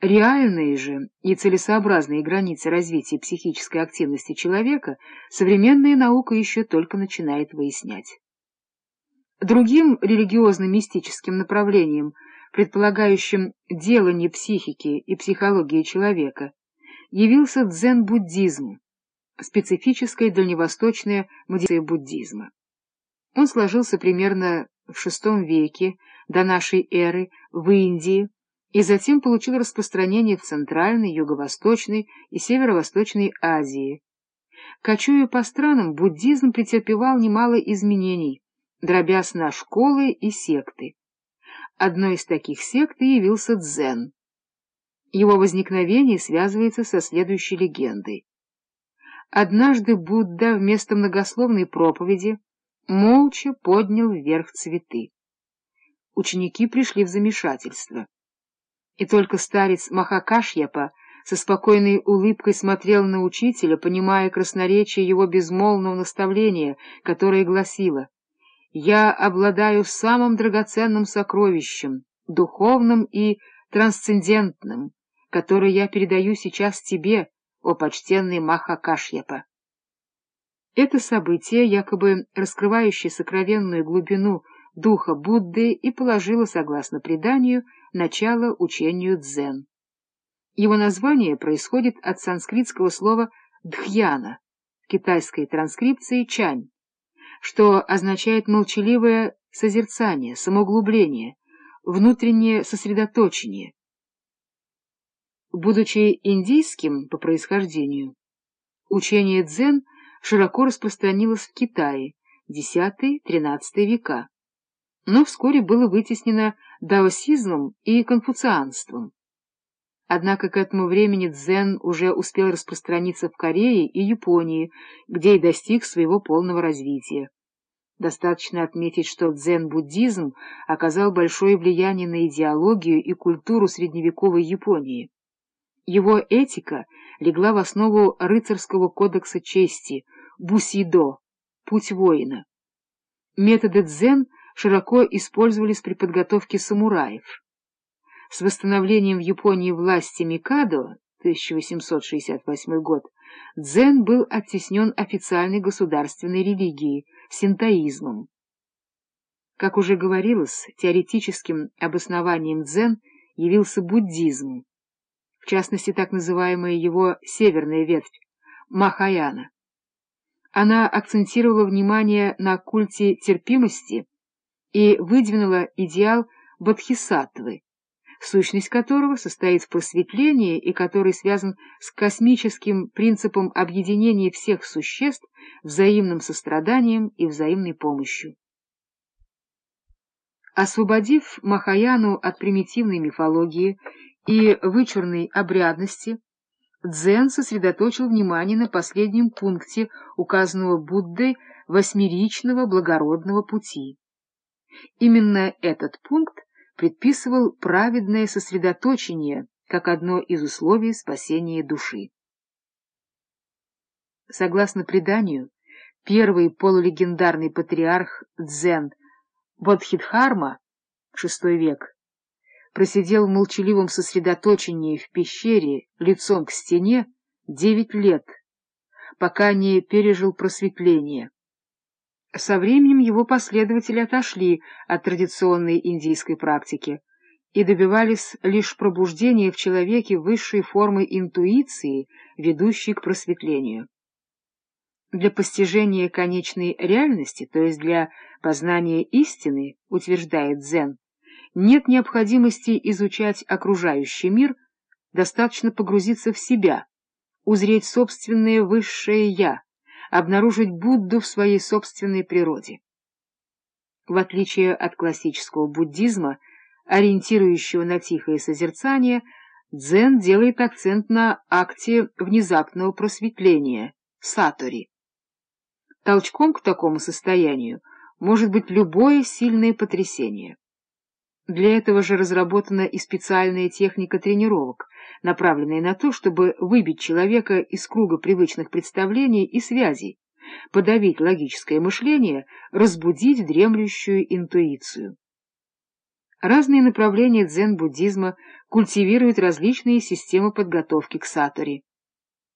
Реальные же и целесообразные границы развития психической активности человека современная наука еще только начинает выяснять. Другим религиозно-мистическим направлением, предполагающим делание психики и психологии человека, явился дзен-буддизм, специфическая дальневосточная модификация буддизма. Он сложился примерно в VI веке до нашей эры в Индии и затем получил распространение в Центральной, Юго-Восточной и Северо-Восточной Азии. Кочуя по странам, буддизм претерпевал немало изменений, дробясь на школы и секты. Одной из таких сект явился дзен. Его возникновение связывается со следующей легендой. Однажды Будда вместо многословной проповеди молча поднял вверх цветы. Ученики пришли в замешательство. И только старец Махакашьяпа со спокойной улыбкой смотрел на учителя, понимая красноречие его безмолвного наставления, которое гласило «Я обладаю самым драгоценным сокровищем, духовным и трансцендентным, которое я передаю сейчас тебе, о почтенный Махакашьяпа». Это событие, якобы раскрывающее сокровенную глубину духа Будды, и положило, согласно преданию, начало учению дзен. Его название происходит от санскритского слова «дхьяна», в китайской транскрипции «чань», что означает молчаливое созерцание, самоуглубление, внутреннее сосредоточение. Будучи индийским по происхождению, учение дзен — широко распространилось в Китае X-XIII века, но вскоре было вытеснено даосизмом и конфуцианством. Однако к этому времени дзен уже успел распространиться в Корее и Японии, где и достиг своего полного развития. Достаточно отметить, что дзен-буддизм оказал большое влияние на идеологию и культуру средневековой Японии. Его этика легла в основу рыцарского кодекса чести «бусидо» — «путь воина». Методы дзен широко использовались при подготовке самураев. С восстановлением в Японии власти Микадо 1868 год дзен был оттеснен официальной государственной религией — синтоизмом. Как уже говорилось, теоретическим обоснованием дзен явился буддизм, в частности, так называемая его северная ветвь, Махаяна. Она акцентировала внимание на культе терпимости и выдвинула идеал бодхисаттвы, сущность которого состоит в просветлении и который связан с космическим принципом объединения всех существ взаимным состраданием и взаимной помощью. Освободив Махаяну от примитивной мифологии и вычурной обрядности, Дзен сосредоточил внимание на последнем пункте указанного Буддой восьмеричного благородного пути. Именно этот пункт предписывал праведное сосредоточение как одно из условий спасения души. Согласно преданию, первый полулегендарный патриарх Дзен Бодхидхарма, VI век, просидел в молчаливом сосредоточении в пещере лицом к стене девять лет, пока не пережил просветление. Со временем его последователи отошли от традиционной индийской практики и добивались лишь пробуждения в человеке высшей формы интуиции, ведущей к просветлению. Для постижения конечной реальности, то есть для познания истины, утверждает Дзен, нет необходимости изучать окружающий мир, достаточно погрузиться в себя, узреть собственное высшее «я», обнаружить Будду в своей собственной природе. В отличие от классического буддизма, ориентирующего на тихое созерцание, дзен делает акцент на акте внезапного просветления — сатори. Толчком к такому состоянию может быть любое сильное потрясение. Для этого же разработана и специальная техника тренировок, направленная на то, чтобы выбить человека из круга привычных представлений и связей, подавить логическое мышление, разбудить дремлющую интуицию. Разные направления дзен-буддизма культивируют различные системы подготовки к сатори.